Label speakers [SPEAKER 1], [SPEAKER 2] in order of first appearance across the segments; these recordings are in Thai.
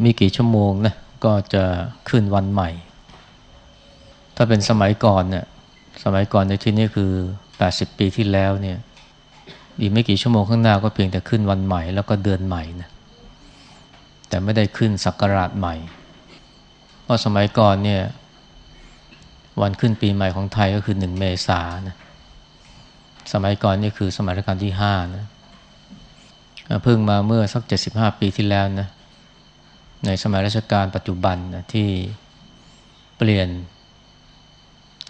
[SPEAKER 1] อีกไม่กี่ชั่วโมงนะก็จะขึ้นวันใหม่ ถ้าเป็นสมัยก่อนเนี่ยสมัยก่อนในที่นี้คือ 80 ปีที่แล้วเนี่ยอีกไม่กี่ชั่วโมงข้างหน้าก็เพียงแต่ขึ้นวันใหม่แล้วก็เดือนใหม่นะแต่ไม่ได้ขึ้นศักราชใหม่ เพราะสมัยก่อนเนี่ยวันขึ้นปีใหม่ของไทยก็คือหนึ่งเมษานะสมัยก่อนนี่คือสมัยรัชกาลที่ห้านะเพิ่งมาเมื่อสักเจ็ดสิบห้าปีที่แล้วนะ ในสมัยรัชกาลปัจจุบันนะที่เปลี่ยน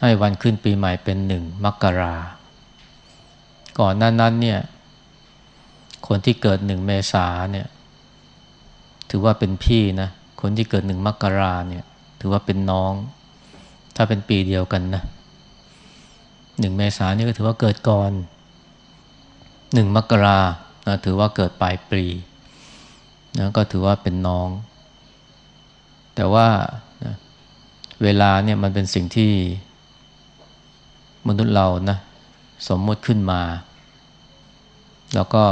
[SPEAKER 1] ให้วันขึ้นปีใหม่เป็นหนึ่งมกรา ก่อนนั้นนั้นเนี่ยคนที่เกิดหนึ่งเมษาเนี่ยถือว่าเป็นพี่นะ คนที่เกิดหนึ่งมกราเนี่ยถือว่าเป็นน้อง ถ้าเป็นปีเดียวกันนะหนึ่งเมษานี่ก็ถือว่าเกิดก่อนหนึ่งมกรานะถือว่าเกิดปลายปีนะก็ถือว่าเป็นน้อง แต่ว่าเวลาเนี่ยมันเป็นสิ่งที่มนุษย์เรานะสมมติขึ้นมา แล้วก็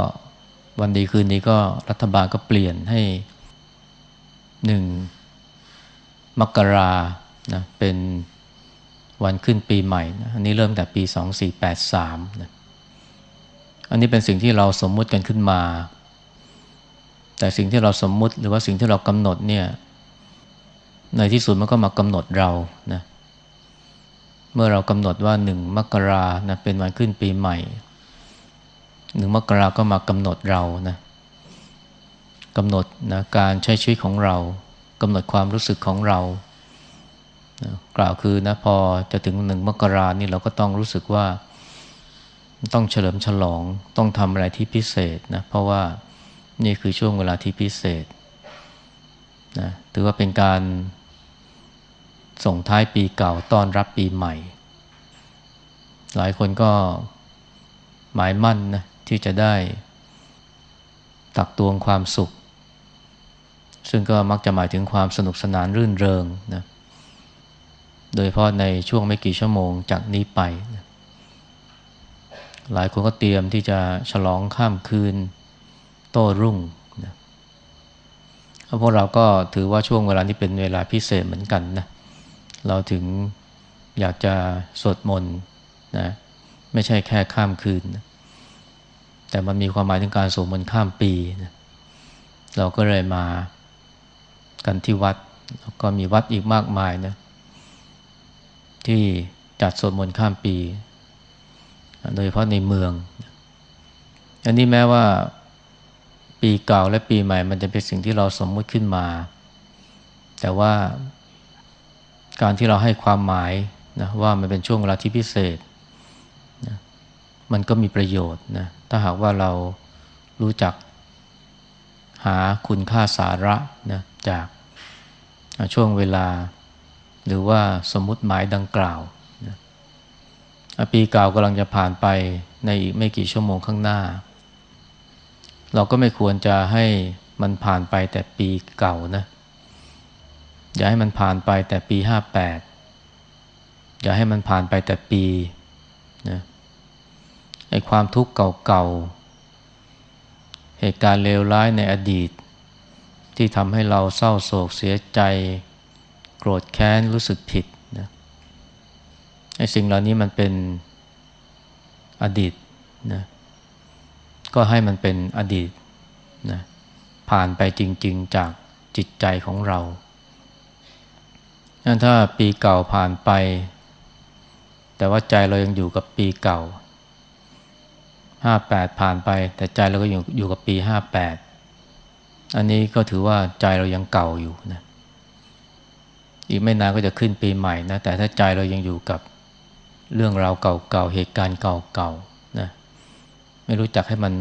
[SPEAKER 1] วันดีคืนนี้ก็รัฐบาลก็เปลี่ยนให้หนึ่งมกรานะเป็นวันขึ้นปีใหม่นะอันนี้เริ่มแต่ปี 2483นะอันนี้เป็นสิ่งที่เราสมมุติกันขึ้นมา แต่สิ่งที่เราสมมุติหรือว่าสิ่งที่เรากำหนดเนี่ย ในที่สุดมันก็มากำหนดเรานะเมื่อเรากำหนดว่าหนึ่งมกรานะเป็นวันขึ้นปีใหม่หนึ่งมกราก็มากำหนดเรานะกำหนดนะการใช้ชีวิตของเรากำหนดความรู้สึกของเรานะกล่าวคือนะพอจะถึงหนึ่งมกรานี่เราก็ต้องรู้สึกว่า ต้องเฉลิมฉลองต้องทำอะไรที่พิเศษนะเพราะว่านี่คือช่วงเวลาที่พิเศษนะถือว่าเป็นการ ส่งท้ายปีเก่าต้อนรับปีใหม่ หลายคนก็หมายมั่นนะที่จะได้ ตักตวงความสุข ซึ่งก็มักจะหมายถึงความสนุกสนานรื่นเริงนะโดยเพราะในช่วงไม่กี่ชั่วโมงจากนี้ไปนะหลายคนก็เตรียมที่จะฉลองข้ามคืน โต้รุ่งนะพวกเราก็ถือว่าช่วงเวลานี้เป็นเวลาพิเศษเหมือนกันนะเเราถึงอยากจะสวดมนต์นะไม่ใช่แค่ข้ามคืนนะแต่มันมีความหมายถึงการสวดมนต์ข้ามปีนะเราก็เลยมากันที่วัดแล้วก็มีวัดอีกมากมายนะที่จัดสวดมนต์ข้ามปี โดยเฉพาะในเมือง อันนี้แม้ว่าปีเก่าและปีใหม่ มันจะเป็นสิ่งที่เราสมมุติขึ้นมา แต่ว่า การที่เราให้ความหมายนะว่ามันเป็นช่วงเวลาที่พิเศษนะมันก็มีประโยชน์นะถ้าหากว่าเรารู้จักหาคุณค่าสาระนะจากช่วงเวลา หรือว่าสมมุติหมายดังกล่าวนะปีเก่ากำลังจะผ่านไปในอีกไม่กี่ชั่วโมงข้างหน้า เราก็ไม่ควรจะให้มันผ่านไปแต่ปีเก่านะ อย่าให้มันผ่านไปแต่ปีห้าแปดอย่าให้มันผ่านไปแต่ปีนะไอ้ความทุกข์เก่าๆ เหตุการณ์เลวร้ายในอดีต ที่ทำให้เราเศร้าโศกเสียใจ โกรธแค้นรู้สึกผิดนะไอ้สิ่งเหล่านี้มันเป็นอดีตนะก็ให้มันเป็นอดีตนะผ่านไปจริง ๆ จากจิตใจของเรา ถ้าปีเก่าผ่านไป แต่ว่าใจเรายังอยู่กับปีเก่าห้าแปดผ่านไป แต่ใจเราก็อยู่อยู่กับปีห้าแปดอันนี้ก็ถือว่าใจเรายังเก่าอยู่นะอีกไม่นานก็จะขึ้นปีใหม่นะ แต่ถ้าใจเรายังอยู่กับเรื่องราวเก่าๆเหตุการณ์เก่าๆนะไม่รู้จักให้มัน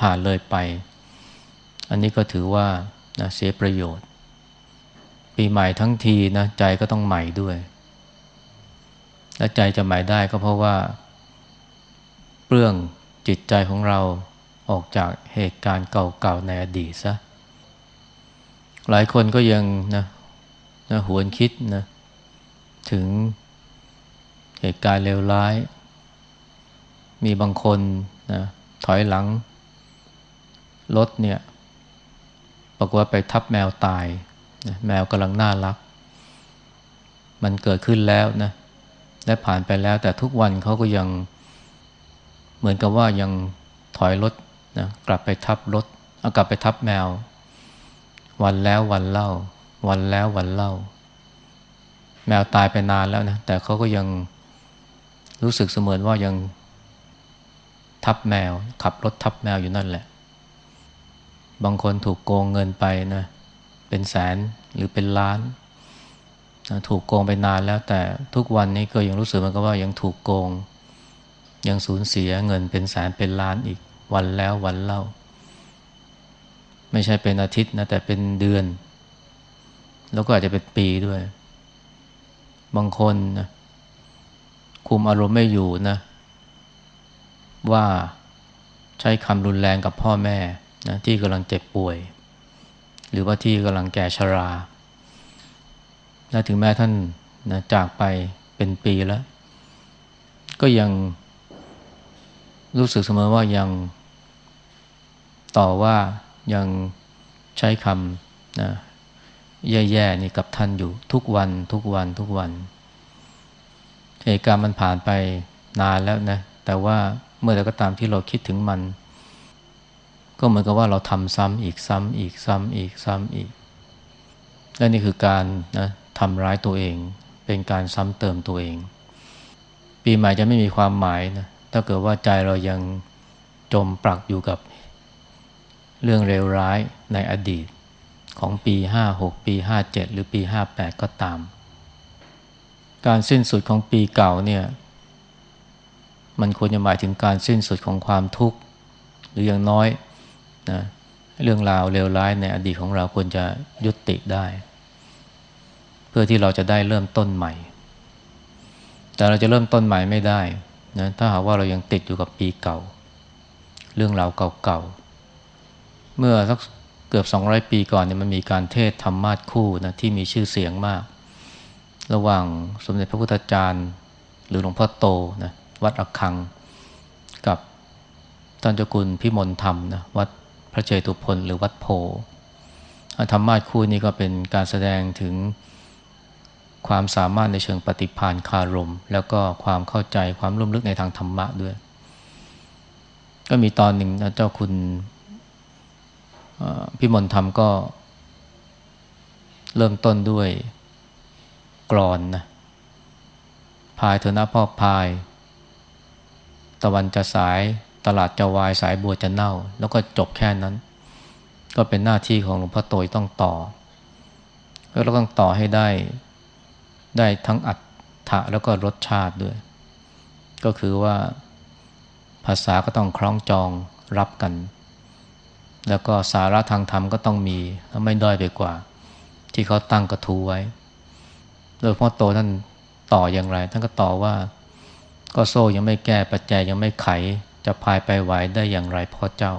[SPEAKER 1] ผ่านเลยไป อันนี้ก็ถือว่านะเสียประโยชน์ ปีใหม่ทั้งทีนะใจก็ต้องใหม่ด้วย และใจจะใหม่ได้ก็เพราะว่าเปลื้องจิตใจของเราออกจากเหตุการณ์เก่าๆในอดีตซะหลายคนก็ยังนะนะหวนคิดนะถึงเหตุการณ์เลวร้าย มีบางคนนะถอยหลังรถเนี่ยเปรากฏว่าไปทับแมวตาย นะแมวกำลังน่ารัก มันเกิดขึ้นแล้วนะและผ่านไปแล้ว แต่ทุกวันเขาก็ยังเหมือนกับว่ายังถอยรถนะกลับไปทับรถเอากลับไปทับแมว วันแล้ววันเล่า วันแล้ววันเล่า แมวตายไปนานแล้วนะแต่เขาก็ยังรู้สึกเสมือนว่ายังทับแมว ขับรถทับแมวอยู่นั่นแหละ บางคนถูกโกงเงินไปนะ เป็นแสนหรือเป็นล้านนะถูกโกงไปนานแล้วแต่ทุกวันนี้ก็ยังรู้สึกมันก็ว่ายังถูกโกง ยังสูญเสียเงินเป็นแสนเป็นล้านอีกวันแล้ววันเล่า ไม่ใช่เป็นอาทิตย์นะแต่เป็นเดือน แล้วก็อาจจะเป็นปีด้วย บางคนนะคุมอารมณ์ไม่อยู่นะ ว่าใช้คำรุนแรงกับพ่อแม่นะที่กำลังเจ็บป่วย หรือว่าที่กำลังแก่ชรา และถึงแม้ท่านนะจากไปเป็นปีแล้ว ก็ยังรู้สึกเสมอว่ายังต่อว่ายังใช้คำนะแย่ๆนี่กับท่านอยู่ทุกวันทุกวันทุกวันเหตุการณ์มันผ่านไปนานแล้วนะแต่ว่าเมื่อใดก็ตามที่เราคิดถึงมัน ก็เหมือนกับว่าเราทำซ้ำอีกซ้ำอีกซ้ำอีกซ้ำอีก และนี่คือการนะทำร้ายตัวเอง เป็นการซ้ำเติมตัวเอง ปีใหม่จะไม่มีความหมายนะถ้าเกิดว่าใจเรายังจมปลักอยู่กับเรื่องเลวร้ายในอดีตของปี 56 ปี 57 หรือปี 58 ก็ตาม การสิ้นสุดของปีเก่าเนี่ยมันควรจะหมายถึงการสิ้นสุดของความทุกข์ หรืออย่างน้อย นะเรื่องราวเลวร้ายในอดีตของเราควรจะยุติได้ เพื่อที่เราจะได้เริ่มต้นใหม่ แต่เราจะเริ่มต้นใหม่ไม่ได้นะถ้าหากว่าเรายังติดอยู่กับปีเก่า เรื่องราวเก่าๆเมื่อสักเกือบ 200 ปีก่อนเนี่ยมันมีการเทศธรรมาสคู่นะที่มีชื่อเสียงมาก ระหว่างสมเด็จพระพุทธจารย์ หรือหลวงพ่อโตนะวัดอักคัง กับท่านเจ้าคุณพิมลธรรมนะวัด พระเจตุพนหรือวัดโพธรรมาสคู่นี้ก็เป็นการแสดงถึงความสามารถในเชิงปฏิพานคารม แล้วก็ความเข้าใจความลุ่มลึกในทางธรรมะด้วย ก็มีตอนหนึ่งนะเจ้าคุณพิมลธรรมก็เริ่มต้นด้วยกรอนนะพายเถอนะพ่อพาย ตะวันจะสาย ตลาดจะวายสายบัวจะเน่า แล้วก็จบแค่นั้น ก็เป็นหน้าที่ของหลวงพ่อโตยต้องต่อแล้วเราต้องต่อให้ได้ได้ทั้งอัตถะแล้วก็รสชาติด้วย ก็คือว่าภาษาก็ต้องคล้องจองรับกัน แล้วก็สาระทางธรรมก็ต้องมีไม่ด้อยไปกว่า ที่เขาตั้งกระทูไว้โดยพ่อโตท่านต่ออย่างไร ท่านก็ต่อว่า ก็โซ่ยังไม่แก้ปัจจัยยังไม่ไข จะพายไปไหวได้อย่างไรพ่อเจ้า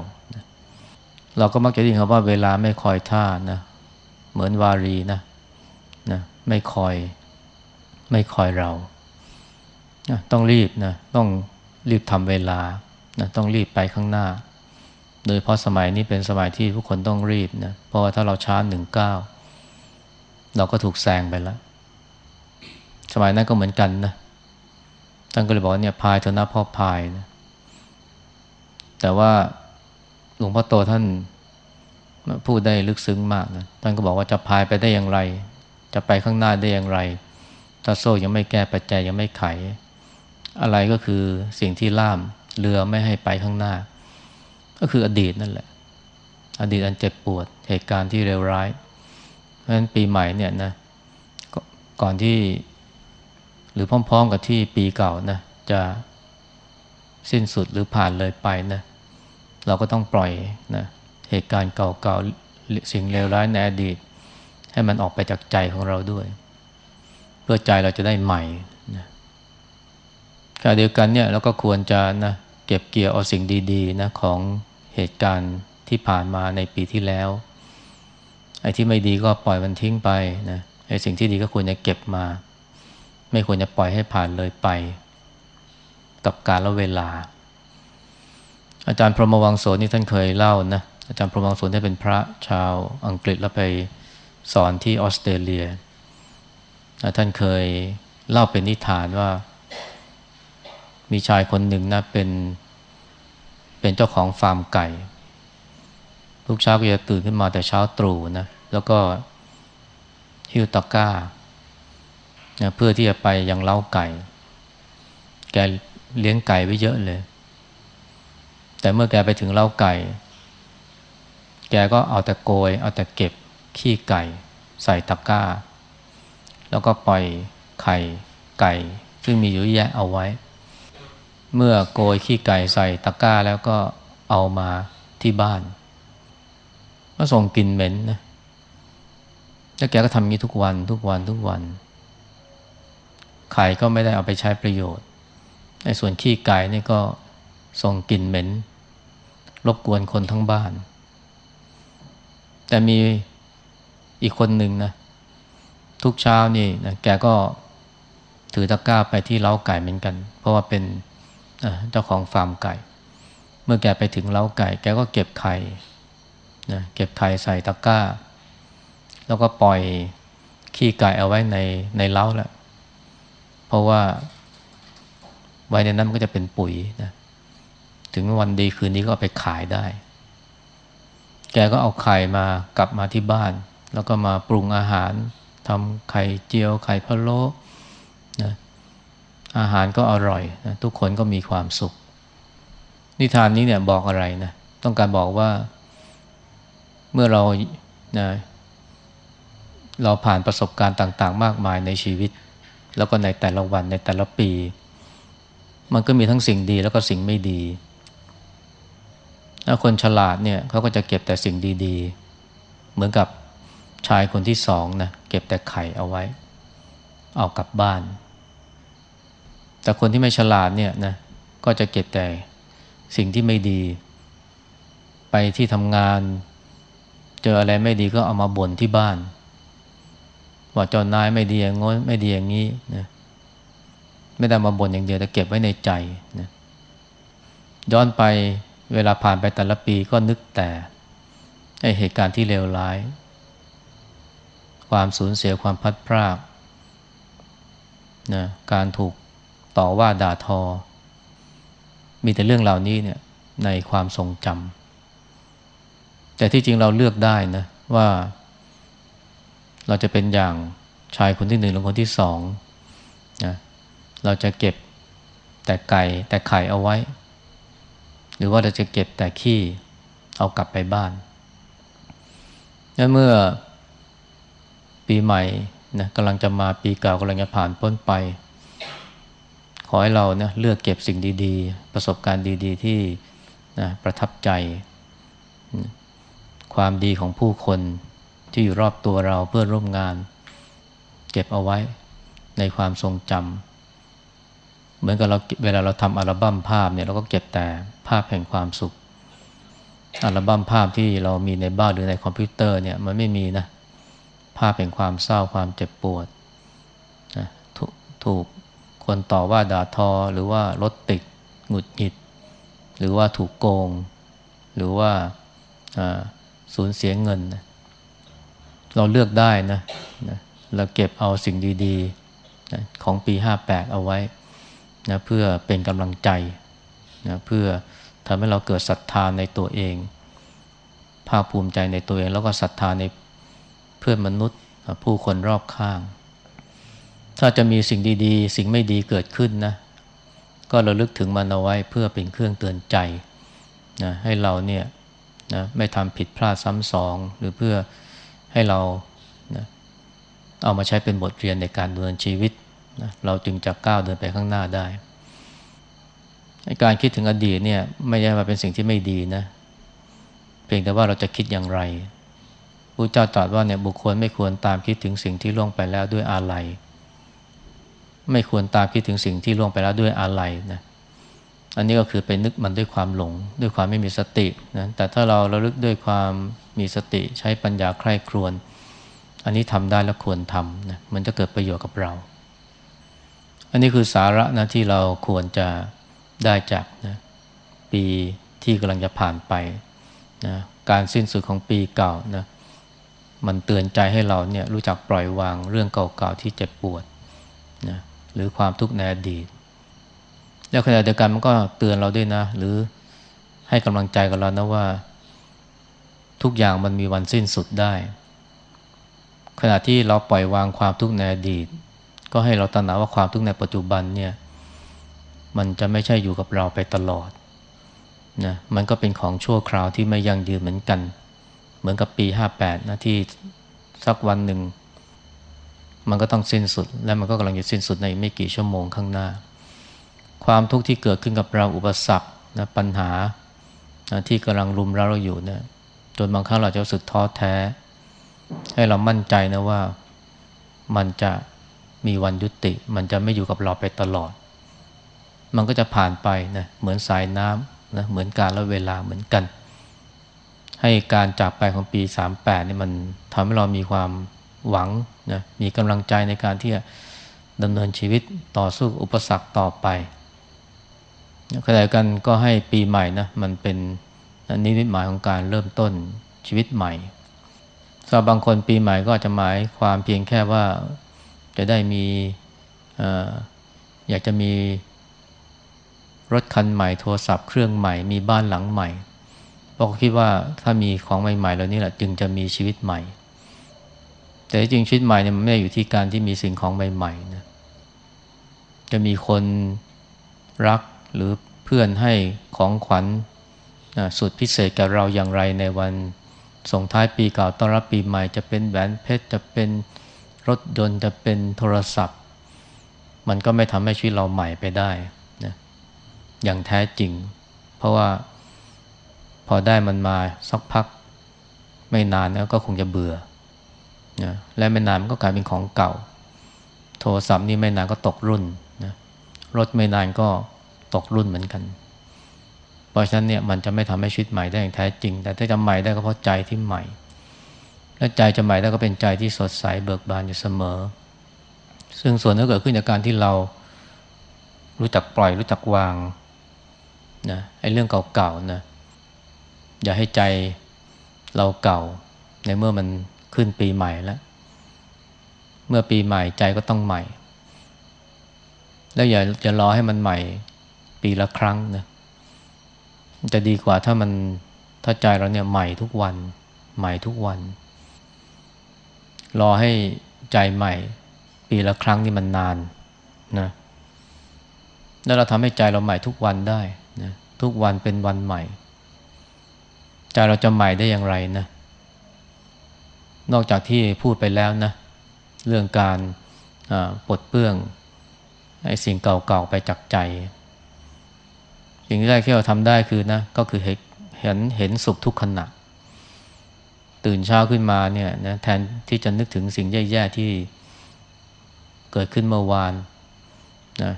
[SPEAKER 1] เราก็มักจะได้ยินคำว่าเวลาไม่คอยท่านะ เหมือนวารีนะนะไม่คอยไม่คอยเราต้องรีบนะต้องรีบทำเวลานะต้องรีบไปข้างหน้า โดยเพราะสมัยนี้เป็นสมัยที่ทุกคนต้องรีบนะเพราะว่าถ้าเราช้าหนึ่งเก้าเราก็ถูกแซงไปแล้ว สมัยนั้นก็เหมือนกันนะท่านก็เลยบอกเนี่ยพายเถอะนะพ่อพายนะ แต่ว่าหลวงพ่อโตท่านพูดได้ลึกซึ้งมากนะท่านก็บอกว่าจะพายไปได้อย่างไร จะไปข้างหน้าได้อย่างไรถ้าโซ่ยังไม่แก้ปัจจัยยังไม่ไข อะไรก็คือสิ่งที่ล่ามเรือไม่ให้ไปข้างหน้า ก็คืออดีตนั่นแหละ อดีตอันเจ็บปวดเหตุการณ์ที่เลวร้าย เพราะฉะนั้นปีใหม่เนี่ยนะก่อนที่หรือพร้อมๆกับที่ปีเก่านะจะสิ้นสุดหรือผ่านเลยไปนะ เราก็ต้องปล่อยนะเหตุการณ์เก่าๆสิ่งเลวร้ายในอดีต ให้มันออกไปจากใจของเราด้วย เพื่อใจเราจะได้ใหม่นะขณะเดียวกันเนี่ยเราก็ควรจะนะเก็บเกี่ยวเอาสิ่งดีๆนะของเหตุการณ์ที่ผ่านมาในปีที่แล้วไอ้ที่ไม่ดีก็ปล่อยมันทิ้งไปนะไอ้สิ่งที่ดีก็ควรจะเก็บมา ไม่ควรจะปล่อยให้ผ่านเลยไป กับการละเวลา อาจารย์พรหมวังโสนี่ท่านเคยเล่านะอาจารย์พรหมวังโสุนได้เป็นพระชาวอังกฤษแล้วไปสอนที่ออสเตรเลีย ท่านเคยเล่าเป็นนิทานว่า มีชายคนหนึ่งนะเป็นเป็นเจ้าของฟาร์มไก่ ทุกเช้าก็จะตื่นขึ้นมาแต่เช้าตรู่นะแล้วก็ฮิวตะก้านะเพื่อที่จะไปยังเล้าไก่ แกเลี้ยงไก่ไว้เยอะเลย แต่เมื่อแกไปถึงเล้าไก่ แกก็เอาแต่โกย เอาแต่เก็บขี้ไก่ ใส่ตะกร้า แล้วก็ปล่อยไข่ไก่ ซึ่งมีอยู่แยะเอาไว้ เมื่อโกยขี้ไก่ใส่ตะกร้าแล้วก็เอามาที่บ้านก็ส่งกลิ่นเหม็นนะแล้วแกก็ทำงี้ทุกวันทุกวันทุกวัน ไข่ก็ไม่ได้เอาไปใช้ประโยชน์ในส่วนขี้ไก่นี่ก็ส่งกลิ่นเหม็น รบกวนคนทั้งบ้าน แต่มีอีกคนหนึ่งนะ ทุกเช้านี่นะแกก็ถือตะกร้าไปที่เล้าไก่เหมือนกัน เพราะว่าเป็นเจ้าของฟาร์มไก่ เมื่อแกไปถึงเล้าไก่ แกก็เก็บไข่นะเก็บไข่ใส่ตะกร้า แล้วก็ปล่อยขี้ไก่เอาไว้ในในเล้าแหละเพราะว่าไว้ในนั้นมันก็จะเป็นปุ๋ยนะ ถึงวันดีคืนนี้ก็ไปขายได้ แกก็เอาไข่มากลับมาที่บ้าน แล้วก็มาปรุงอาหารทำไข่เจียว ไข่พะโล้นะอาหารก็อร่อยนะทุกคนก็มีความสุข นิทานนี้เนี่ยบอกอะไรนะ ต้องการบอกว่า เมื่อเรานะเราผ่านประสบการณ์ต่าง ๆ มากมายในชีวิต แล้วก็ในแต่ละวันในแต่ละปี มันก็มีทั้งสิ่งดีแล้วก็สิ่งไม่ดี ถ้าคนฉลาดเนี่ยเขาก็จะเก็บแต่สิ่งดีๆ เหมือนกับชายคนที่สองนะเก็บแต่ไข่เอาไว้ เอากลับบ้าน แต่คนที่ไม่ฉลาดเนี่ยนะก็จะเก็บแต่สิ่งที่ไม่ดี ไปที่ทำงาน เจออะไรไม่ดีก็เอามาบ่นที่บ้าน ว่าเจ้านายไม่ดีอย่างง้นไม่ดีอย่างนี้นะไม่ได้มาบ่นอย่างเดียวแต่เก็บไว้ในใจนะย้อนไป เวลาผ่านไปแต่ละปีก็นึกแต่เหตุการณ์ที่เลวร้าย ความสูญเสียความพัดพรากนะการถูกต่อว่าด่าทอ มีแต่เรื่องเหล่านี้เนี่ยในความทรงจำแต่ที่จริงเราเลือกได้นะว่า เราจะเป็นอย่างชายคนที่หนึ่งหรือคนที่สองนะเราจะเก็บแต่ไก่แต่ไข่เอาไว้ หรือว่าเราจะเก็บแต่ขี้เอากลับไปบ้านและเมื่อปีใหม่นะกำลังจะมาปีเก่ากำลังจะผ่านพ้นไป ขอให้เรานะเลือกเก็บสิ่งดีๆ ประสบการณ์ดีๆ ที่นะประทับใจ ความดีของผู้คนที่อยู่รอบตัวเราเพื่อร่วมงาน เก็บเอาไว้ในความทรงจำ เหมือนกับเราเวลาเราทำอัลบั้มภาพเนี่ยเราก็เก็บแต่ภาพแห่งความสุข อัลบั้มภาพที่เรามีในบ้านหรือในคอมพิวเตอร์เนี่ยมันไม่มีนะภาพแห่งความเศร้าความเจ็บปวดนะถถูกคนต่อว่าด่าทอหรือว่ารถติดหงุดหงิด หรือว่าถูกโกง หรือว่าสูญเสียเงินนะเราเลือกได้นะนะเราเก็บเอาสิ่งดีๆนะของปี 58 เอาไว้ นะเพื่อเป็นกำลังใจนะเพื่อทำให้เราเกิดศรัทธาในตัวเอง ภาคภูมิใจในตัวเอง แล้วก็ศรัทธาในเพื่อนมนุษย์ผู้คนรอบข้าง ถ้าจะมีสิ่งดีๆ สิ่งไม่ดีเกิดขึ้นนะก็ระลึกถึงมันเอาไว้เพื่อเป็นเครื่องเตือนใจนะให้เราเนี่ยนะไม่ทำผิดพลาดซ้ำสองหรือเพื่อให้เรานะเอามาใช้เป็นบทเรียนในการดำเนินชีวิต นะเราจึงจะก้าวเดินไปข้างหน้าได้การคิดถึงอดีตเนี่ยไม่ใช่มาเป็นสิ่งที่ไม่ดีนะ เพียงแต่ว่าเราจะคิดอย่างไรพระเจ้าตรัสว่าเนี่ยบุคคลไม่ควรตามคิดถึงสิ่งที่ล่วงไปแล้วด้วยอาลัยไม่ควรตามคิดถึงสิ่งที่ล่วงไปแล้วด้วยอาลัยนะอันนี้ก็คือไปนึกมันด้วยความหลง ด้วยความไม่มีสตินะแต่ถ้าเราระลึกด้วยความมีสติใช้ปัญญาใคร่ครวญอันนี้ทำได้และควรทำนะมันจะเกิดประโยชน์กับเรา อันนี้คือสาระนะที่เราควรจะได้จากนะปีที่กำลังจะผ่านไปนะการสิ้นสุดของปีเก่านะมันเตือนใจให้เราเนี่ยรู้จักปล่อยวางเรื่องเก่าๆที่เจ็บปวดนะหรือความทุกข์ในอดีต แล้วขณะเดียวกันมันก็เตือนเราด้วยนะ หรือให้กำลังใจกับเรานะว่า ทุกอย่างมันมีวันสิ้นสุดได้ ขณะที่เราปล่อยวางความทุกข์ในอดีต ก็ให้เราตระหนักว่าความทุกข์ในปัจจุบันเนี่ยมันจะไม่ใช่อยู่กับเราไปตลอดนะมันก็เป็นของชั่วคราวที่ไม่ยั่งยืนเหมือนกัน เหมือนกับปี 58นะที่สักวันหนึ่ง มันก็ต้องสิ้นสุด และมันก็กำลังจะสิ้นสุดในไม่กี่ชั่วโมงข้างหน้า ความทุกข์ที่เกิดขึ้นกับเราอุปสรรคนะปัญหานะที่กำลังรุมเราเราอยู่เนะี่ยจนบางครั้งเราจะรู้สึกท้อแท้ ให้เรามั่นใจนะว่ามันจะ มีวันยุติ มันจะไม่อยู่กับเราไปตลอด มันก็จะผ่านไปนะเหมือนสายน้ำนะเหมือนการละเวลาเหมือนกัน ให้การจากไปของปี 38นี่มันทำให้เรามีความหวังนะมีกำลังใจในการที่จะดำเนินชีวิตต่อสู้อุปสรรคต่อไปขณะกันก็ให้ปีใหม่นะมันเป็นนิมิตหมายของการเริ่มต้นชีวิตใหม่สำหรับบางคนปีใหม่ก็จะหมายความเพียงแค่ว่า จะได้มีอยากจะมีรถคันใหม่โทรศัพท์เครื่องใหม่มีบ้านหลังใหม่เพราะคิดว่าถ้ามีของใหม่ๆแล้วนี่แหละจึงจะมีชีวิตใหม่ แต่จริงชีวิตใหม่เนี่ยมันไม่ได้อยู่ที่การที่มีสิ่งของใหม่ๆนะจะมีคนรักหรือเพื่อนให้ของขวัญสุดพิเศษกับเราอย่างไรในวันส่งท้ายปีเก่าต้อนรับปีใหม่ จะเป็นแหวนเพชรจะเป็น รถยนต์จะเป็นโทรศัพท์ มันก็ไม่ทำให้ชีวิตเราใหม่ไปได้นะอย่างแท้จริง เพราะว่าพอได้มันมาสักพักไม่นานแล้วก็คงจะเบื่อนะและไม่นานมันก็กลายเป็นของเก่า โทรศัพท์นี่ไม่นานก็ตกรุ่นนะรถไม่นานก็ตกรุ่นเหมือนกัน เพราะฉะนั้นเนี่ยมันจะไม่ทำให้ชีวิตใหม่ได้อย่างแท้จริง แต่ถ้าจะใหม่ได้ก็เพราะใจที่ใหม่ และใจจะใหม่ได้วก็เป็นใจที่สดใสเบิกบานอยู่เสมอ ซึ่งส่วนนี้เกิดขึ้นจากการที่เรารู้จักปล่อยรู้จักวางนะไอ้เรื่องเก่าๆนะอย่าให้ใจเราเก่า ในเมื่อมันขึ้นปีใหม่แล้ว เมื่อปีใหม่ใจก็ต้องใหม่ แล้วอย่าจะรอให้มันใหม่ปีละครั้งนะจะดีกว่าถ้ามันถ้าใจเราเนี่ยใหม่ทุกวัน ใหม่ทุกวัน รอให้ใจใหม่ ปีละครั้งนี่มันนานนะแล้วเราทำให้ใจเราใหม่ทุกวันได้นะทุกวันเป็นวันใหม่ ใจเราจะใหม่ได้อย่างไรนะนอกจากที่พูดไปแล้วนะ เรื่องการปลดเปื้องไอ้สิ่งเก่าๆไปจากใจ สิ่งแรกที่เราทำได้คือนะ ก็คือเห็นเห็นสุขทุกขณะ ตื่นเช้าขึ้นมาเนี่ยนะแทนที่จะนึกถึงสิ่งแย่ๆที่เกิดขึ้นเมื่อวานนะ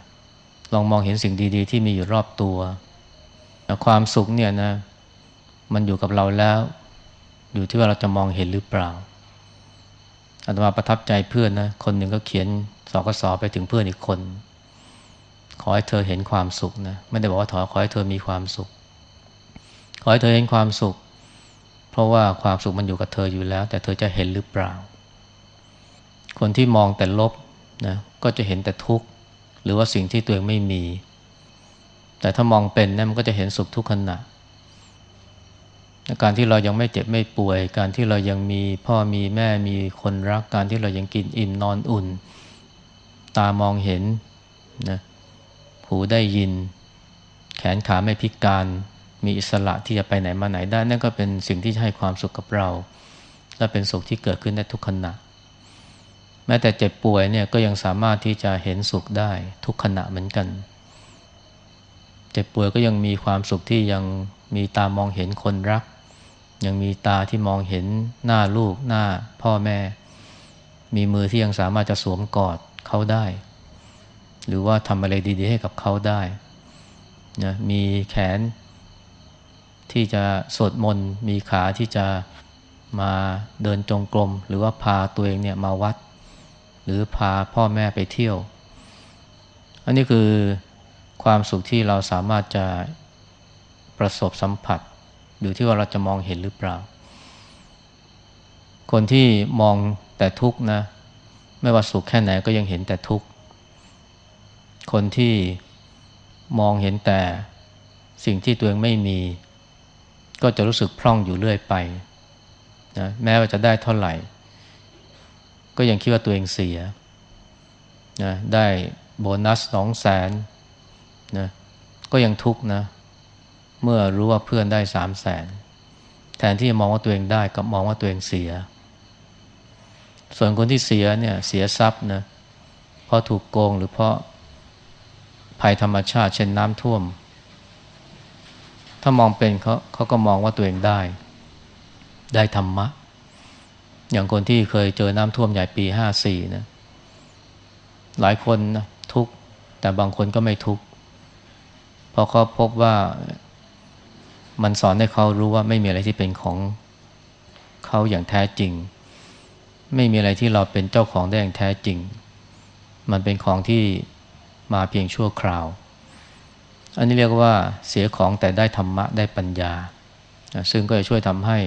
[SPEAKER 1] ลองมองเห็นสิ่งดีๆ ที่มีอยู่รอบตัวนะความสุขเนี่ยนะมันอยู่กับเราแล้ว อยู่ที่ว่าเราจะมองเห็นหรือเปล่าอาตมาประทับใจเพื่อนนะคนหนึ่งก็เขียนสกสไปถึงเพื่อนอีกคน ขอให้เธอเห็นความสุขนะไม่ได้บอกว่าถอขอให้เธอมีความสุข ขอให้เธอเห็นความสุข เพราะว่าความสุขมันอยู่กับเธออยู่แล้ว แต่เธอจะเห็นหรือเปล่า คนที่มองแต่ลบนะก็จะเห็นแต่ทุกข์หรือว่าสิ่งที่ตัวเองไม่มี แต่ถ้ามองเป็นนะมันก็จะเห็นสุขทุกขณะการที่เรายังไม่เจ็บไม่ป่วย การที่เรายังมีพ่อมีแม่มีคนรัก การที่เรายังกินอิ่มนอนอุ่น ตามองเห็นนะหูได้ยิน แขนขาไม่พิการ มีอิสระที่จะไปไหนมาไหนได้ นั่นก็เป็นสิ่งที่ให้ความสุขกับเรา และเป็นสุขที่เกิดขึ้นได้ทุกขณะ แม้แต่เจ็บป่วยเนี่ยก็ยังสามารถที่จะเห็นสุขได้ทุกขณะเหมือนกัน เจ็บป่วยก็ยังมีความสุขที่ยังมีตามองเห็นคนรัก ยังมีตาที่มองเห็นหน้าลูกหน้าพ่อแม่ มีมือที่ยังสามารถจะสวมกอดเขาได้ หรือว่าทำอะไรดี ๆ ให้กับเขาได้นะมีแขน ที่จะสวดมนต์มีขาที่จะมาเดินจงกรม หรือว่าพาตัวเองเนี่ยมาวัด หรือพาพ่อแม่ไปเที่ยว อันนี้คือความสุขที่เราสามารถจะประสบสัมผัส อยู่ที่ว่าเราจะมองเห็นหรือเปล่า คนที่มองแต่ทุกข์นะ ไม่ว่าสุขแค่ไหนก็ยังเห็นแต่ทุกข์คนที่มองเห็นแต่สิ่งที่ตัวเองไม่มี ก็จะรู้สึกพร่องอยู่เรื่อยไปนะแม้ว่าจะได้เท่าไหร่ ก็ยังคิดว่าตัวเองเสียนะได้โบนัสสองแสนนะก็ยังทุกข์นะ เมื่อรู้ว่าเพื่อนได้สามแสนแทนที่จะมองว่าตัวเองได้ก็มองว่าตัวเองเสีย ส่วนคนที่เสียเนี่ยเสียทรัพย์นะเพราะถูกโกงหรือเพราะภัยธรรมชาติเช่นน้ำท่วม ถ้ามองเป็นเขาเขาก็มองว่าตัวเองได้ ได้ธรรมะ อย่างคนที่เคยเจอน้ำท่วมใหญ่ปีห้าสี่นะหลายคนนะทุกแต่บางคนก็ไม่ทุกเพราะเขาพบว่ามันสอนให้เขารู้ว่าไม่มีอะไรที่เป็นของเขาอย่างแท้จริง ไม่มีอะไรที่เราเป็นเจ้าของได้อย่างแท้จริง มันเป็นของที่มาเพียงชั่วคราว อันนี้เรียกว่าเสียของแต่ได้ธรรมะได้ปัญญา ซึ่งก็จะช่วยทำให้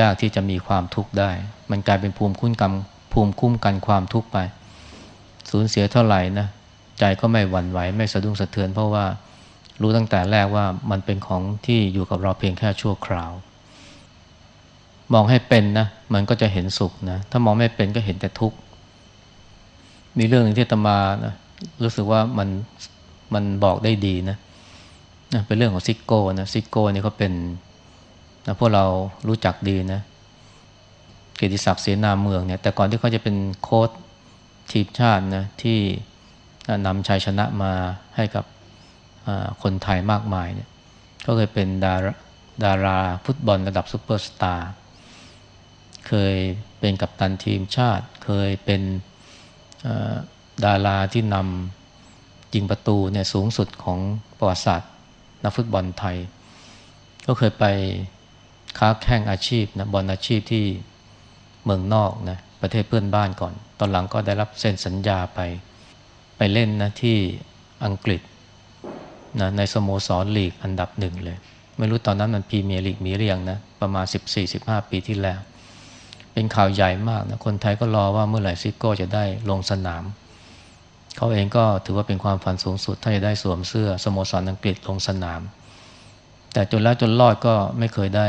[SPEAKER 1] ยากที่จะมีความทุกข์ได้ มันกลายเป็นภูมิคุ้มกันภูมิคุ้มกันความทุกข์ไป สูญเสียเท่าไหร่นะใจก็ไม่หวั่นไหวไม่สะดุ้งสะเทือน เพราะว่ารู้ตั้งแต่แรกว่ามันเป็นของที่อยู่กับเราเพียงแค่ชั่วคราว มองให้เป็นนะมันก็จะเห็นสุขนะถ้ามองไม่เป็นก็เห็นแต่ทุกข์มีเรื่องหนึ่งที่อาตมานะรู้สึกว่ามัน มันบอกได้ดีนะนะเป็นเรื่องของซิกโก้นะซิกโก้นี่เขาเป็นนะพวกเรารู้จักดีนะเกียรติศักดิ์เสนาเมืองเนี่ยแต่ก่อนที่เขาจะเป็นโค้ชทีมชาตินะที่นำชัยชนะมาให้กับคนไทยมากมายเนี่ยก็เคยเป็นดาราดาราฟุตบอลระดับซูเปอร์สตาร์เคยเป็นกัปตันทีมชาติ เคยเป็นดาราที่นำ ยิงประตูเนี่ยสูงสุดของประวัติศาสตร์นักฟุตบอลไทย ก็เคยไปค้าแข่งอาชีพนะบอลอาชีพที่เมืองนอกนะประเทศเพื่อนบ้านก่อน ตอนหลังก็ได้รับเซ็นสัญญาไป ไปเล่นนะที่อังกฤษนะในสโมสรลีกอันดับหนึ่งเลย ไม่รู้ตอนนั้นมันพรีเมียร์ลีกมีเรียงนะประมาณ 14-15 ปีที่แล้ว เป็นข่าวใหญ่มากนะคนไทยก็รอว่าเมื่อไหร่ซิโก้จะได้ลงสนาม เขาเองก็ถือว่าเป็นความฝันสูงสุด ถ้าจะได้สวมเสื้อสโมสรอังกฤษลงสนาม แต่จนแล้วจนรอดก็ไม่เคยได้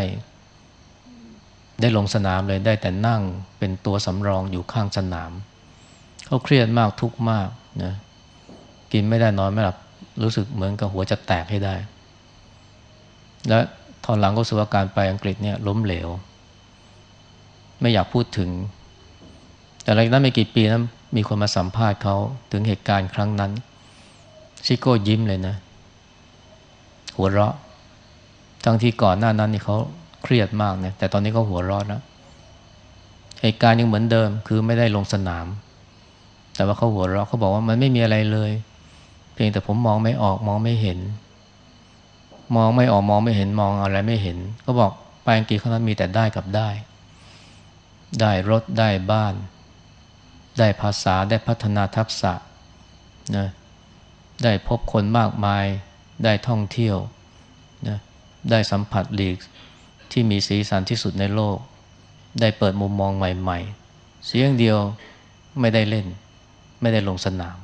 [SPEAKER 1] ได้ลงสนามเลยได้แต่นั่งเป็นตัวสำรองอยู่ข้างสนาม เขาเครียดมากทุกข์มากนะกินไม่ได้นอนไม่หลับรู้สึกเหมือนกับหัวจะแตกให้ได้ และตอนหลังก็สูว่าการไปอังกฤษเนี่ยล้มเหลว ไม่อยากพูดถึง แต่หลังนั้นไม่กี่ปีนั้น มีคนมาสัมภาษณ์เขาถึงเหตุการณ์ครั้งนั้น ชิโก้ยิ้มเลยนะ หัวเราะ ทั้งที่ก่อนหน้านั้นนี่เขาเครียดมากเนี่ยแต่ตอนนี้เขาหัวเราะแล้วเหตุการณ์ยังเหมือนเดิม คือไม่ได้ลงสนาม แต่ว่าเขาหัวเราะเขาบอกว่ามันไม่มีอะไรเลย เพียงแต่ผมมองไม่ออกมองไม่เห็น มองไม่ออกมองไม่เห็นมองอะไรไม่เห็น ก็บอกไปอังกฤษเขานั้นมีแต่ได้กับได้ ได้รถได้บ้าน ได้ภาษาได้พัฒนาทักษะนะได้พบคนมากมาย ได้ท่องเที่ยวนะได้สัมผัสหลีกที่มีสีสันที่สุดในโลก ได้เปิดมุมมองใหม่ๆ เสียงเดียวไม่ได้เล่น ไม่ได้ลงสนาม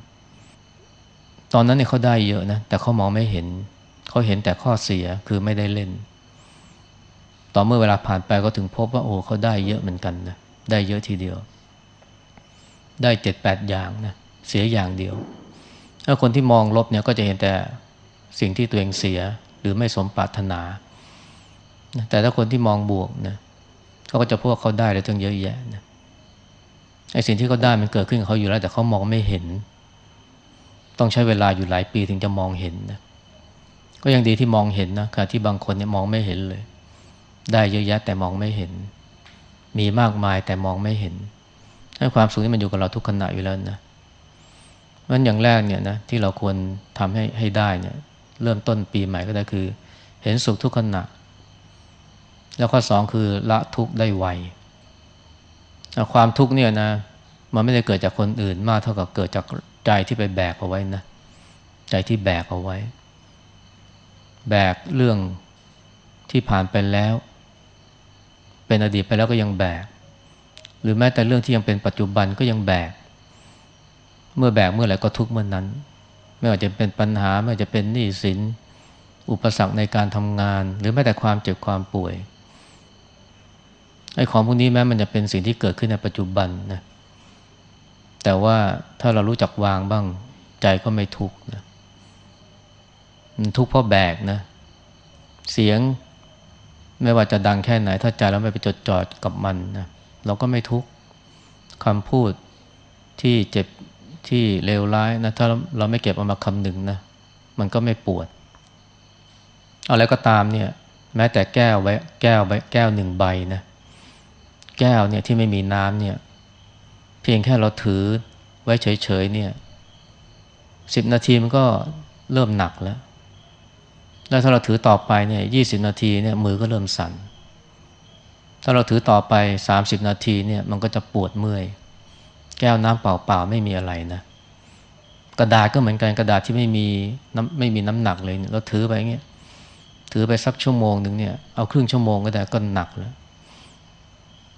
[SPEAKER 1] ตอนนั้นเนี่ยเขาได้เยอะนะ แต่เขามองไม่เห็น เขาเห็นแต่ข้อเสียคือไม่ได้เล่น ต่อเมื่อเวลาผ่านไปก็ถึงพบว่าโอ้เขาได้เยอะเหมือนกันนะ ได้เยอะทีเดียว ได้เจ็ดแปดอย่างนะเสียอย่างเดียว ถ้าคนที่มองลบเนี่ยก็จะเห็นแต่สิ่งที่ตัวเองเสียหรือไม่สมปรารถนา แต่ถ้าคนที่มองบวกนะเขาก็จะพบวกเขาได้เลยตั้งเยอะแยะนะไอ้สิ่งที่เขาได้มันเกิดขึ้นกับเขาอยู่แล้ว แต่เขามองไม่เห็น ต้องใช้เวลาอยู่หลายปีถึงจะมองเห็นนะก็ยังดีที่มองเห็นนะขณะที่บางคนเนี่ยมองไม่เห็นเลย ได้เยอะแยะแต่มองไม่เห็น มีมากมายแต่มองไม่เห็น ให้ความสุขนี่มันอยู่กับเราทุกขณะอยู่แล้วนะเพราะอย่างแรกเนี่ยนะที่เราควรทำให้ให้ได้เนี่ยเริ่มต้นปีใหม่ก็ได้คือ เห็นสุขทุกขณะ แล้วข้อสองคือละทุกข์ได้ไวความทุกข์เนี่ยนะมันไม่ได้เกิดจากคนอื่นมากเท่ากับเกิดจากใจที่ไปแบกเอาไว้นะใจที่แบกเอาไว้ แบกเรื่องที่ผ่านไปแล้ว เป็นอดีตไปแล้วก็ยังแบก หรือแม้แต่เรื่องที่ยังเป็นปัจจุบันก็ยังแบก เมื่อแบกเมื่อไหร่ก็ทุกเมื่อนนั้น ไม่ว่าจะเป็นปัญหาไม่ว่าจะเป็นหนี้สิน อุปสรรคในการทำงาน หรือแม้แต่ความเจ็บความป่วยไอ้ของพวกนี้แม้มันจะเป็นสิ่งที่เกิดขึ้นในปัจจุบันนะแต่ว่าถ้าเรารู้จักวางบ้างใจก็ไม่ทุกข์นะทุกข์เพราะแบกนะ เสียงไม่ว่าจะดังแค่ไหน ถ้าใจเราไม่ไปจดจ่อกับมันนะ เราก็ไม่ทุกข์คำพูดที่เจ็บที่เลวร้ายนะถ้าเราไม่เก็บเอามาคำหนึ่งนะมันก็ไม่ปวด เอาแล้วก็ตามเนี่ย แม้แต่แก้วไว้แก้วไว้แก้วหนึ่งใบนะแก้วเนี่ยที่ไม่มีน้ำเนี่ย เพียงแค่เราถือไว้เฉยๆเนี่ยสิบนาทีมันก็เริ่มหนักแล้ว แล้วถ้าเราถือต่อไปเนี่ยยี่สิบนาทีเนี่ยมือก็เริ่มสั่น ถ้าเราถือต่อไปสามสิบนาทีเนี่ยมันก็จะปวดเมื่อย แก้วน้ำเปล่าๆไม่มีอะไรนะ กระดาษก็เหมือนกันกระดาษที่ไม่มีน้ำไม่มีน้ำหนักเลยเราถือไปเงี้ยถือไปสักชั่วโมงหนึ่งเนี่ยเอาครึ่งชั่วโมงก็ได้ก็หนักแล้ว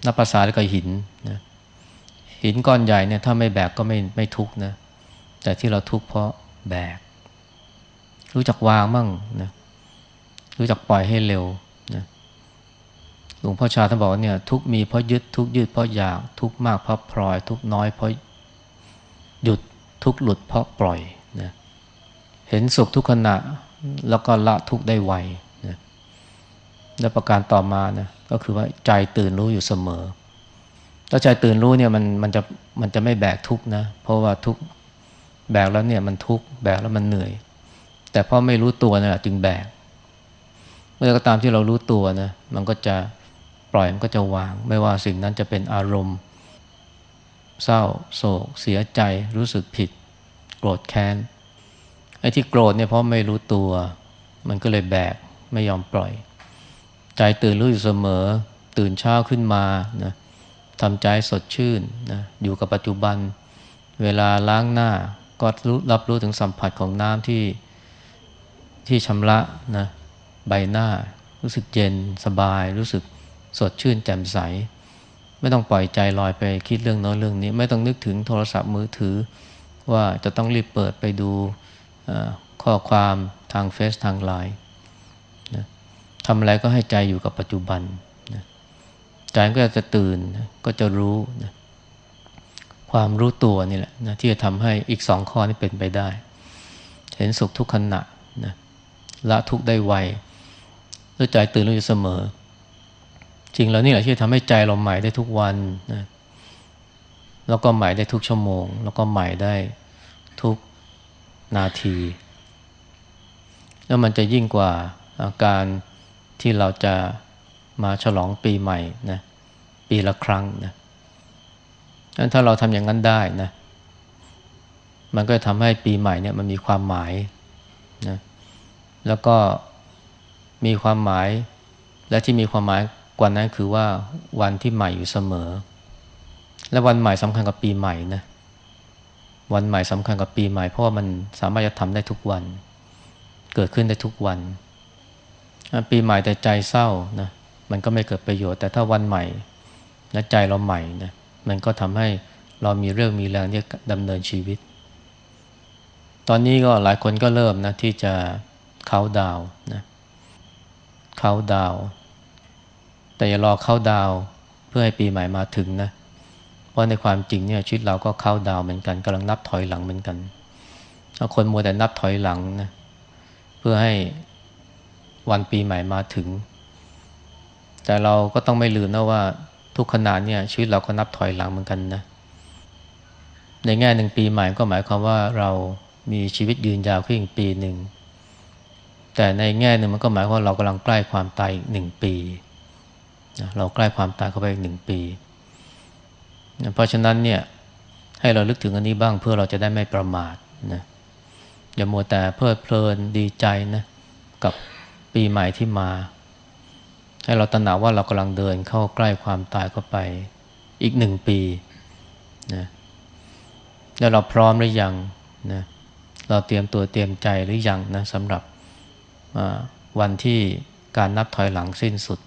[SPEAKER 1] นับภาษาแล้วก็หินนะหินก้อนใหญ่เนี่ยถ้าไม่แบกก็ไม่ไม่ทุกนะแต่ที่เราทุกเพราะแบก รู้จักวางมั่งนะรู้จักปล่อยให้เร็ว ลวงพ่อชาท่านบอกว่าเนี่ยทุกมีเพราะยึดทุกยึดเพราะอยากทุกมากเพราะพลอย ทุกน้อยเพราะหยุดทุกหลุดเพราะปล่อยนะเห็นสุขทุกขณะแล้วก็ละทุกได้ไวนะและประการต่อมานะก็คือว่าใจตื่นรู้อยู่เสมอ ถ้าใจตื่นรู้เนี่ยมันมันจะมันจะไม่แบกทุกนะ เพราะว่าทุกแบกแล้วเนี่ยมันทุกแบกแล้วมันเหนื่อย แต่พอไม่รู้ตัวนะจึงแบก เมื่อก็ตามที่เรารู้ตัวนะมันก็จะ ล่อยมันก็จะวาง ไม่ว่าสิ่งนั้นจะเป็นอารมณ์ เศร้าโศก เสียใจรู้สึกผิด โกรธแค้นไอ้ที่โกรธเนี่ยเพราะไม่รู้ตัว มันก็เลยแบกไม่ยอมปล่อย ใจตื่นรู้อยู่เสมอ ตื่นเช้าขึ้นมานะทำใจสดชื่นนะอยู่กับปัจจุบัน เวลาล้างหน้าก็รู้รับรู้ถึงสัมผัสของน้ำที่ที่ชำระนะใบหน้า รู้สึกเย็นสบายรู้สึก สดชื่นแจ่มใส ไม่ต้องปล่อยใจลอยไปคิดเรื่องโน้นเรื่องนี้ ไม่ต้องนึกถึงโทรศัพท์มือถือ ว่าจะต้องรีบเปิดไปดูข้อความทางเฟซทางไลน์ทำอะไรก็ให้ใจอยู่กับปัจจุบันนะใจก็จะตื่นก็จะรู้นะความรู้ตัวนี่แหละนะที่จะทำให้อีกสองข้อนี้เป็นไปได้ เห็นสุขทุกขณะนะละทุกได้ไวด้วยใจตื่นรู้อยู่เสมอ จริงแล้วนี่แหละที่ทำให้ใจเราใหม่ได้ทุกวันนะแล้วก็ใหม่ได้ทุกชั่วโมง แล้วก็ใหม่ได้ทุกนาที แล้วมันจะยิ่งกว่าอาการที่เราจะมาฉลองปีใหม่นะปีละครั้งนะนั้นถ้าเราทำอย่างนั้นได้นะ มันก็ทำให้ปีใหม่เนี่ยมันมีความหมายนะแล้วก็มีความหมายและที่มีความหมาย กว่านั้นคือว่าวันที่ใหม่อยู่เสมอ และวันใหม่สำคัญกับปีใหม่นะวันใหม่สำคัญกับปีใหม่ เพราะว่ามันสามารถจะทำได้ทุกวัน เกิดขึ้นได้ทุกวัน ปีใหม่แต่ใจเศร้านะมันก็ไม่เกิดประโยชน์ แต่ถ้าวันใหม่และใจเราใหม่นะมันก็ทำให้เรามีเรื่องมีแรงที่ดำเนินชีวิต ตอนนี้ก็หลายคนก็เริ่มนะที่จะเขาดาวนะเขาดาว แต่อย่ารอเข้าดาวเพื่อให้ปีใหม่มาถึงนะ เพราะในความจริงเนี่ยชีวิตเราก็เข้าดาวเหมือนกันกำลังนับถอยหลังเหมือนกันถ้าคนมัวแต่นับถอยหลังนะเพื่อให้วันปีใหม่มาถึง แต่เราก็ต้องไม่ลืมนะว่าทุกขณะเนี่ยชีวิตเราก็นับถอยหลังเหมือนกันนะในแง่หนึ่งปีใหม่ก็หมายความว่าเรามีชีวิตยืนยาวขึ้นอีกปีหนึ่งแต่ในแง่หนึ่งมันก็หมายว่าเรากำลังใกล้ความตายอีกหนึ่งปี นะเราใกล้ความตายเข้าไปอีกหนึ่งปีนะเพราะฉะนั้นเนี่ยให้เราลึกถึงอันนี้บ้างเพื่อเราจะได้ไม่ประมาทนะอย่ามัวแต่เพลิดเพลินดีใจนะกับปีใหม่ที่มา ให้เราตระหนักว่าเรากำลังเดินเข้าใกล้ความตายเข้าไปอีกหนึ่งปีนะแล้วเราพร้อมหรือยังนะเราเตรียมตัวเตรียมใจหรือยังนะสำหรับวันที่การนับถอยหลังสิ้นสุด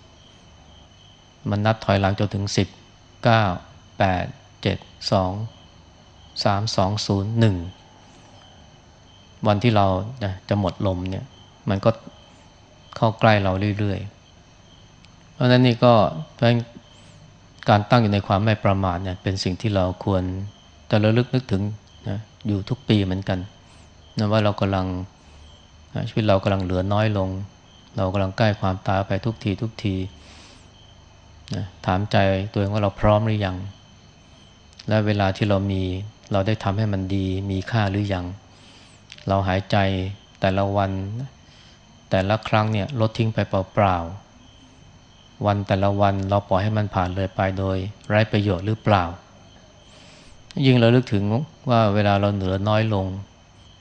[SPEAKER 1] มันนับถอยหลังจนถึงสิบเก้าแปดเจ็ดสองสามสองศูนย์หนึ่งวันที่เราจะหมดลมเนี่ยมันก็เข้าใกล้เราเรื่อยๆ เพราะนั้นนี่ก็เพราะการตั้งอยู่ในความไม่ประมาทเนี่ยเป็นสิ่งที่เราควรจะระลึกนึกถึงนะอยู่ทุกปีเหมือนกันนะว่าเรากำลังชีวิตเรากำลังเหลือน้อยลง เรากำลังใกล้ความตายไปทุกทีทุกที นะถามใจตัวเองว่าเราพร้อมหรือยัง และเวลาที่เรามีเราได้ทำให้มันดีมีค่าหรือยัง เราหายใจแต่ละวัน แต่ละครั้งเนี่ยลดทิ้งไปเปล่าๆวันแต่ละวันเราปล่อยให้มันผ่านเลยไปโดย ไร้ประโยชน์หรือเปล่า ยิ่งเราลึกถึงว่าเวลาเราเหลือน้อยลง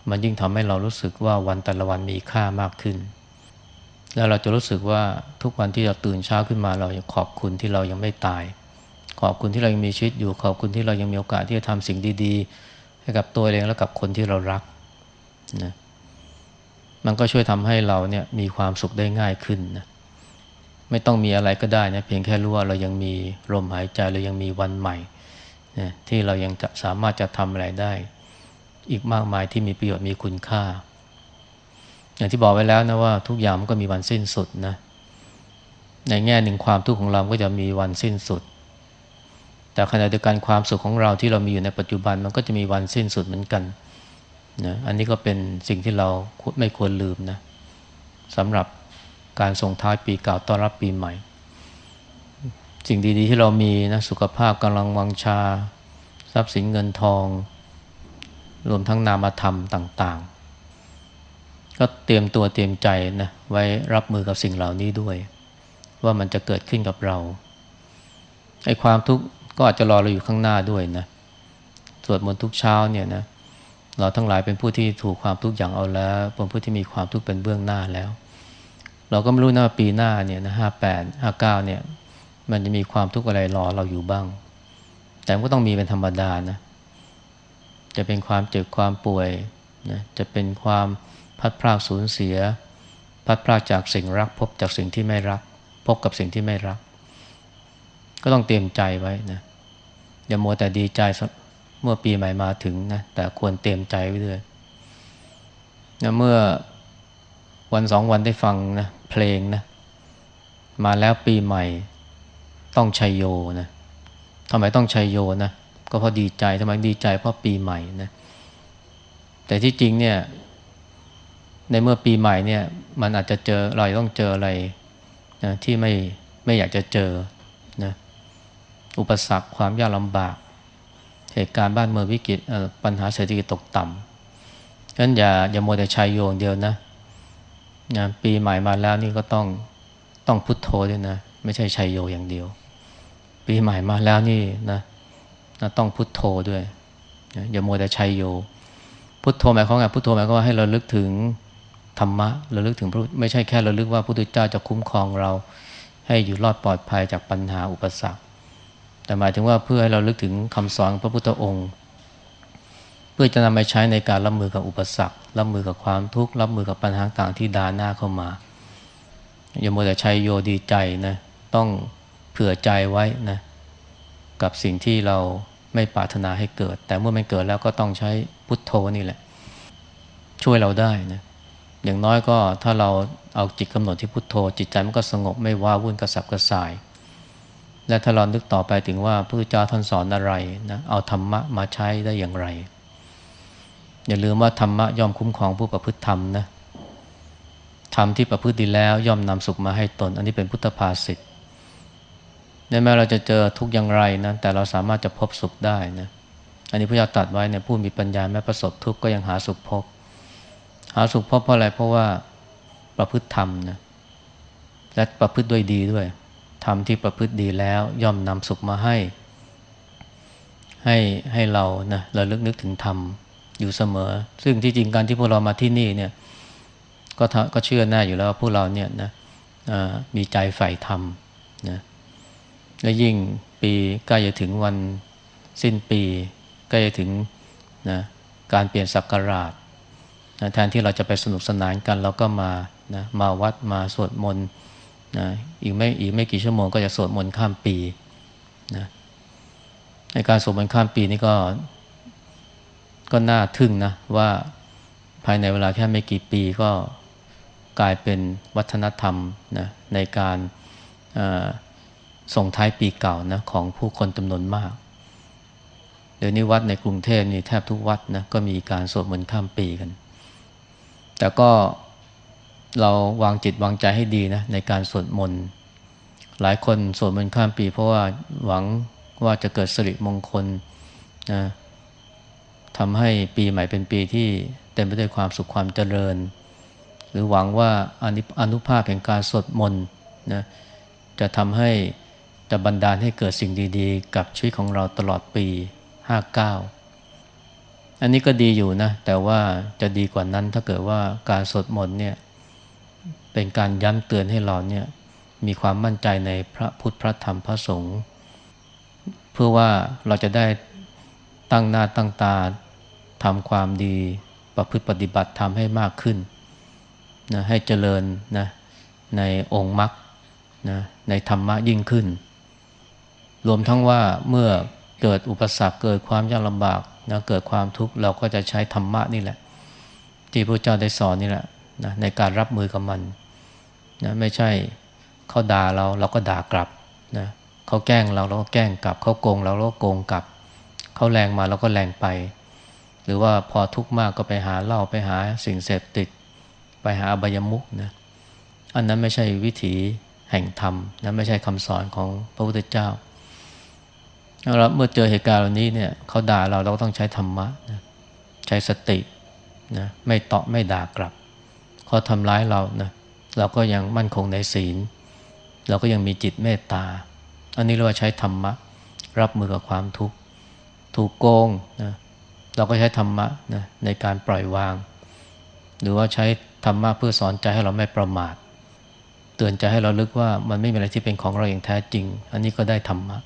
[SPEAKER 1] มันยิ่งทำให้เรารู้สึกว่าวันแต่ละวันมีค่ามากขึ้น แล้วเราจะรู้สึกว่าทุกวันที่เราตื่นเช้าขึ้นมาเรายากขอบคุณที่เรายังไม่ตาย ขอบคุณที่เรายังมีชีวิตอยู่ขอบคุณที่เรายังมีโอกาสที่จะทำสิ่งดีๆ ให้กับตัวเองและกับคนที่เรารักนะมันก็ช่วยทำให้เราเนี่ยมีความสุขได้ง่ายขึ้นนะไม่ต้องมีอะไรก็ได้นะเพียงแค่รู้ว่าเรายังมีลมหายใจเรายังมีวันใหม่นะที่เรายังจะสามารถจะทำอะไรได้ อีกมากมายที่มีประโยชน์มีคุณค่า อย่างที่บอกไว้แล้วนะว่าทุกอย่างมันก็มีวันสิ้นสุดนะ ในแง่หนึ่งความทุกข์ของเราก็จะมีวันสิ้นสุด แต่ขณะเดียวกันความสุขของเราที่เรามีอยู่ในปัจจุบันมันก็จะมีวันสิ้นสุดเหมือนกันนะอันนี้ก็เป็นสิ่งที่เราไม่ควรลืมนะสำหรับการส่งท้ายปีเก่าต้อนรับปีใหม่ สิ่งดีๆที่เรามีนะสุขภาพกำลังวังชา ทรัพย์สินเงินทอง รวมทั้งนามธรรมต่าง ๆ ก็เตรียมตัวเตรียมใจนะไว้รับมือกับสิ่งเหล่านี้ด้วย ว่ามันจะเกิดขึ้นกับเราไอ้ความทุกข์ก็อาจจะรอเราอยู่ข้างหน้าด้วยนะสวดมนต์ทุกเช้าเนี่ยนะเราทั้งหลายเป็นผู้ที่ถูกความทุกข์อย่างเอาแล้วเป็นผู้ที่มีความทุกข์เป็นเบื้องหน้าแล้ว เราก็ไม่รู้นะว่าปีหน้าเนี่ยนะห้าแปดห้าเก้าเนี่ยมันจะมีความทุกข์อะไรรอเราอยู่บ้าง แต่ก็ต้องมีเป็นธรรมดานะจะเป็นความเจ็บความป่วยนะจะเป็นความ พัดพรากสูญเสีย พัดพรากจากสิ่งรัก พบจากสิ่งที่ไม่รัก พบกับสิ่งที่ไม่รัก ก็ต้องเตรียมใจไว้นะอย่ามัวแต่ดีใจเมื่อปีใหม่มาถึงนะแต่ควรเตรียมใจไว้ด้วยนะเมื่อวันสองวันได้ฟังนะเพลงนะมาแล้วปีใหม่ต้องชัยโยนะทำไมต้องชัยโยนะก็เพราะดีใจทำไมดีใจเพราะปีใหม่นะแต่ที่จริงเนี่ย ในเมื่อปีใหม่เนี่ยมันอาจจะเจอเราต้องเจออะไรนะที่ไม่ไม่อยากจะเจอนะอุปสรรคความยากลำบาก เหตุการณ์บ้านเมืองวิกฤตปัญหาเศรษฐกิจตกต่ำฉะนั้นอย่าอย่าโมแต่ชัยโยงเดียวนะนะปีใหม่มาแล้วนี่ก็ต้องต้องพุทโธด้วยนะไม่ใช่ชัยโยอย่างเดียว ปีใหม่มาแล้วนี่นะนะต้องพุทโธด้วยนะอย่าโมแต่ชัยโย พุทโธหมายความว่าพุทโธหมายความว่าให้เราลึกถึง ธรรมะเราลึกถึงพระไม่ใช่แค่เราลึกว่าพระพุทธเจ้าจะคุ้มครองเรา ให้อยู่รอดปลอดภัยจากปัญหาอุปสรรค แต่หมายถึงว่าเพื่อให้เราลึกถึงคำสอนพระพุทธองค์ เพื่อจะนำไปใช้ในการรับมือกับอุปสรรค รับมือกับความทุกข์รับมือกับปัญหาต่างที่ดาหน้าเข้ามาอย่ามัวแต่ใช้โยดีใจนะต้องเผื่อใจไว้นะกับสิ่งที่เราไม่ปรารถนาให้เกิด แต่เมื่อมันเกิดแล้วก็ต้องใช้พุทโธนี่แหละ ช่วยเราได้นะ อย่างน้อยก็ถ้าเราเอาจิตกำหนดที่พุทโธ จิตใจมันก็สงบไม่ว้าวุ่นกระสับกระส่าย และถ้าเรานึกต่อไปถึงว่าพระพุทธเจ้าท่านสอนอะไรนะเอาธรรมะมาใช้ได้อย่างไร อย่าลืมว่าธรรมะย่อมคุ้มครองผู้ประพฤติธรรมนะธรรมที่ประพฤติดีแล้วย่อมนำสุขมาให้ตน อันนี้เป็นพุทธภาษิตแม้เราจะเจอทุกอย่างไรนะแต่เราสามารถจะพบสุขได้นะอันนี้พระเจ้าตรัสไว้เนี่ยผู้มีปัญญาแม้ประสบทุกข์ก็ยังหาสุขพบาสุขเพบเพราะอะไรเพราะว่าประพฤติธรรมนะและประพฤติด้วยดีด้วยทำที่ประพฤติดีแล้วย่อมนำสุขมาให้ ให้ให้เรานะเราลึกนึกถึงธรรมอยู่เสมอ ซึ่งที่จริงการที่พวกเรามาที่นี่เนี่ยก็ก็เชื่อแน่อยู่แล้วว่าพวกเราเนี่ยนะมีใจใฝ่ธรรมนะและยิ่งปีใกล้จะถึงวันสิ้นปี ใกล้จะถึงนะการเปลี่ยนศักราช นะแทนที่เราจะไปสนุกสนานกัน เราก็มานะมาวัดมาสวดมนต์นะอีกไม่อีกไม่กี่ชั่วโมงก็จะสวดมนต์ข้ามปีนะในการสวดมนต์ข้ามปีนี่ก็ก็น่าทึ่งนะว่าภายในเวลาแค่ไม่กี่ปีก็กลายเป็นวัฒนธรรมนะในการส่งท้ายปีเก่านะของผู้คนจำนวนมาก เดี๋ยวนี้วัดในกรุงเทพนี่แทบทุกวัดนะก็มีการสวดมนต์ข้ามปีกัน แต่ก็เราวางจิตวางใจให้ดีนะในการสวดมนต์หลายคนสวดมนต์ข้ามปี เพราะว่าหวังว่าจะเกิดสิริมงคลนะทำให้ปีใหม่เป็นปีที่เต็มไปด้วยความสุขความเจริญ หรือหวังว่าอนุภาพแห่งการสวดมนต์นะจะทำให้จะบันดาลให้เกิดสิ่งดีๆ กับชีวิตของเราตลอดปี 59 อันนี้ก็ดีอยู่นะ แต่ว่าจะดีกว่านั้นถ้าเกิดว่าการสวดมนต์เนี่ยเป็นการย้ำเตือนให้เราเนี่ยมีความมั่นใจในพระพุทธพระธรรมพระสงฆ์เพื่อว่าเราจะได้ตั้งหน้าตั้งตาทำความดีประพฤติปฏิบัติทำให้มากขึ้นนะให้เจริญนะในองค์มรรคนะในธรรมะยิ่งขึ้น รวมทั้งว่าเมื่อเกิดอุปสรรคเกิดความยากลำบาก นะเกิดความทุกข์เราก็จะใช้ธรรมะนี่แหละ ที่พระเจ้าได้สอนนี่แหละนะในการรับมือกับมันนะไม่ใช่เขาด่าเราเราก็ด่ากลับนะเขาแกล้งเราเราก็แกล้งกลับเขาโกงเราเราก็โกงกลับเขาแรงมาเราก็แรงไป หรือว่าพอทุกข์มากก็ไปหาเหล้าไปหาสิ่งเสพติด ไปหาอบายมุกนะอันนั้นไม่ใช่วิถีแห่งธรรมนะไม่ใช่คำสอนของพระพุทธเจ้า แล้วเมื่อเจอเหตุการณ์เหล่านี้เนี่ยเขาด่าเราเราก็ต้องใช้ธรรมะนะใช้สตินะไม่ตอบไม่ด่ากลับเขาทำร้ายเรานะเราก็ยังมั่นคงในศีล เราก็ยังมีจิตเมตตา อันนี้เรียกว่าใช้ธรรมะ รับมือกับความทุกข์ถูกโกงนะเราก็ใช้ธรรมะนะในการปล่อยวาง หรือว่าใช้ธรรมะเพื่อสอนใจให้เราไม่ประมาท เตือนใจให้เราลึกว่ามันไม่มีอะไรที่เป็นของเราอย่างแท้จริง อันนี้ก็ได้ธรรมะ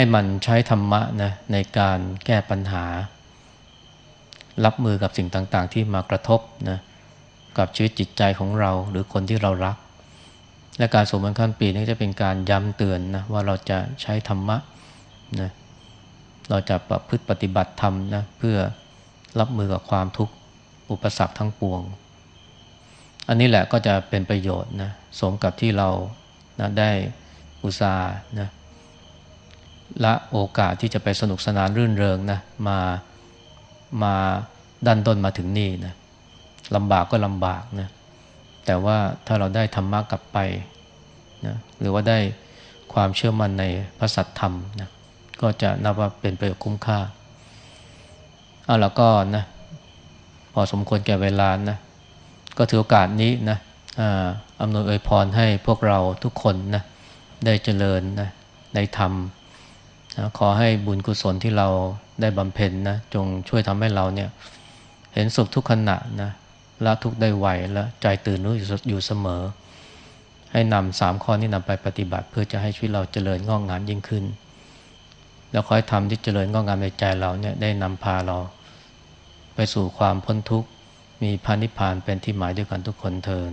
[SPEAKER 1] ให้มันใช้ธรรมะนะในการแก้ปัญหา รับมือกับสิ่งต่างๆ ที่มากระทบนะกับชีวิตจิตใจของเราหรือคนที่เรารัก และการสวดมนต์ข้ามปีนี้จะเป็นการย้ำเตือนนะว่าเราจะใช้ธรรมะนะเราจะประพฤติปฏิบัติธรรมนะเพื่อรับมือกับความทุกข์อุปสรรคทั้งปวง อันนี้แหละก็จะเป็นประโยชน์นะสมกับที่เรานะได้อุตส่าห์นะ ละโอกาสที่จะไปสนุกสนานรื่นเริงนะมามาดันต้นมาถึงนี่นะลำบากก็ลำบากนะแต่ว่าถ้าเราได้ธรรมะกลับไปนะหรือว่าได้ความเชื่อมั่นในพระสัทธรรมนะก็จะนับว่าเป็นประโยชน์คุ้มค่าเอาแล้วก็นะพอสมควรแก่เวลานะก็ถือโอกาสนี้นะอำนวยอวยพรให้พวกเราทุกคนนะได้เจริญนะในธรรม ขอให้บุญกุศลที่เราได้บำเพ็ญนะจงช่วยทำให้เราเนี่ยเห็นสุขทุกขณะนะละทุกได้ไวและใจตื่นรู้อยู่เสมอ ให้นำสามข้อนี้นำไปปฏิบัติ เพื่อจะให้ชีวิตเราเจริญงอกงามยิ่งขึ้น แล้วขอให้ทำที่เจริญงอกงามในใจเราเนี่ยได้นำพาเรา ไปสู่ความพ้นทุกข์มีพานิพานเป็นที่หมายด้วยกันทุกคนเทิน